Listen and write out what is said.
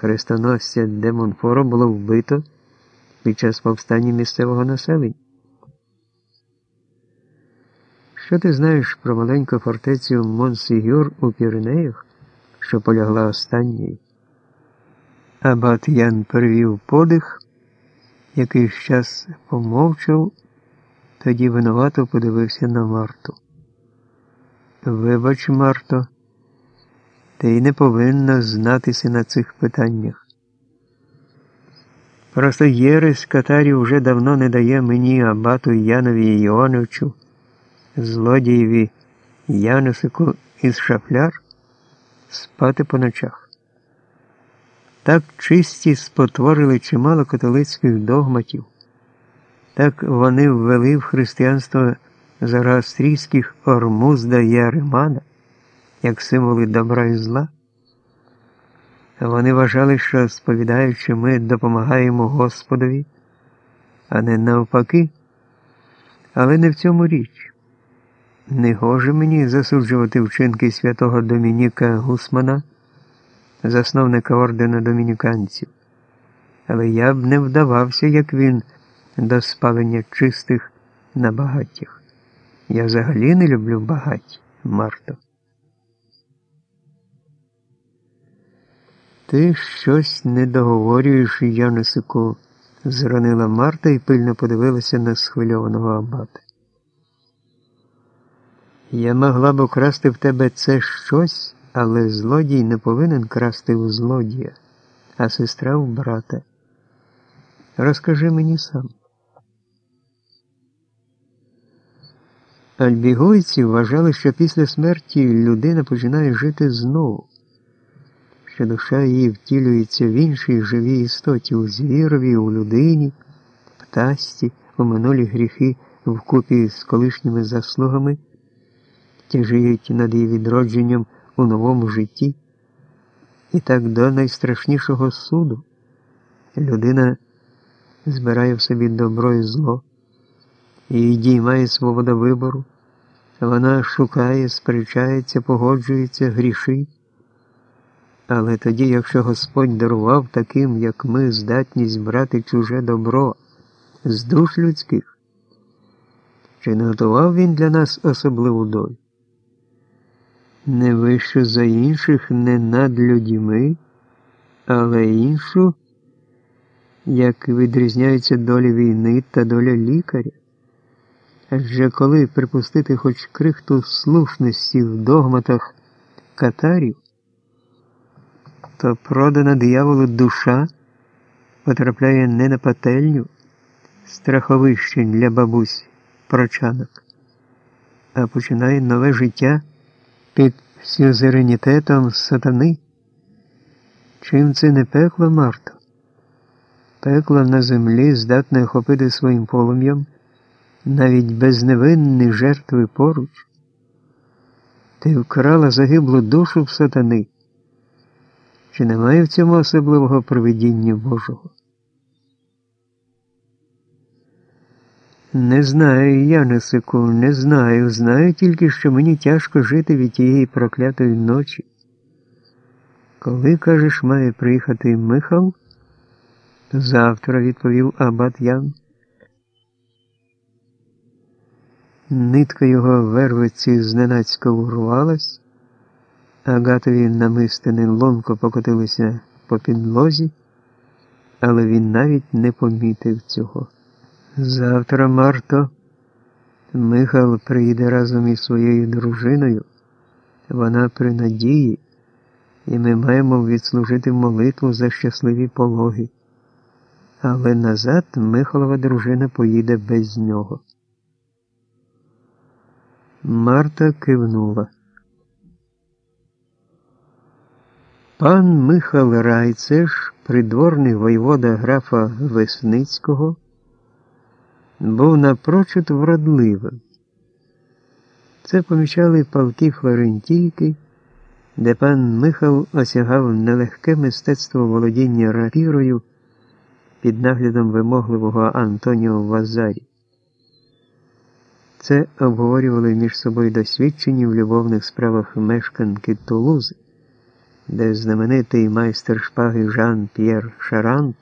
Хрестоносця Демонфоро було вбито під час повстання місцевого населення. Що ти знаєш про маленьку фортецю Монсігюр у Піренеях, що полягла останньою? Абат Ян перевів подих, якийсь час помовчав, тоді винувато подивився на Марту. Вибач, Марто, ти й не повинна знатися на цих питаннях. Просто Єрес Катарі вже давно не дає мені Абату Янові Іоновичу, злодієві Янусику із шафляр спати по ночах. Так чисті спотворили чимало католицьких догматів, так вони ввели в християнство зороастрійських Ормузда і як символи добра і зла. Вони вважали, що сповідаючи, ми допомагаємо Господові, а не навпаки. Але не в цьому річ. Не гоже мені засуджувати вчинки святого Домініка Гусмана, засновника ордена домініканців, але я б не вдавався, як він, до спалення чистих на багаттях. Я взагалі не люблю багать, Марто. Ти щось не договорюєш, Янусику, зронила Марта і пильно подивилася на схвильованого абата. Я могла б украсти в тебе це щось, але злодій не повинен красти у злодія, а сестра у брата. Розкажи мені сам. Альбігойці вважали, що після смерті людина починає жити знову, що душа її втілюється в іншій живій істоті у звірові, у людині, птасті, у минулі гріхи вкупі з колишніми заслугами, тяжіють над її відродженням у новому житті. І так до найстрашнішого суду людина збирає в собі добро і зло. Її діймає свобода вибору, вона шукає, сперечається, погоджується, грішить. Але тоді, якщо Господь дарував таким, як ми, здатність брати чуже добро з душ людських, чи не готував він для нас особливу долю? Не вище за інших, не над людьми, але іншу, як відрізняються долі війни та доля лікаря. Адже коли припустити хоч крихту слушності в догматах катарів, то продана дияволу душа потрапляє не на пательню страховище для бабусь прочанок, а починає нове життя під сюзеренітетом сатани. Чим це не пекло Марто? Пекло на землі здатне охопити своїм полум'ям навіть безневинні жертви поруч. Ти вкрала загиблу душу в сатани. Чи немає в цьому особливого провидіння Божого? Не знаю, Янисику, не знаю. Знаю тільки, що мені тяжко жити від тієї проклятої ночі. Коли, кажеш, має приїхати Михал? Завтра, відповів Абат Ян. Нитка його вервиці зненацька урвалась, Агатові намистини ломко покотилися по підлозі, але він навіть не помітив цього. Завтра, Марто, Михал приїде разом із своєю дружиною. Вона при надії, і ми маємо відслужити молитву за щасливі пологи. Але назад Михалова дружина поїде без нього. Марта кивнула. Пан Михал Райцеш, придворний воєвода графа Весницького, був напрочуд вродливим. Це помічали палки Флорентійки, де пан Михал осягав нелегке мистецтво володіння рапірою під наглядом вимогливого Антоніо Вазарі. Це обговорювали між собою досвідчені в любовних справах мешканки Тулузи, де знаменитий майстер шпаги Жан П'єр Шарант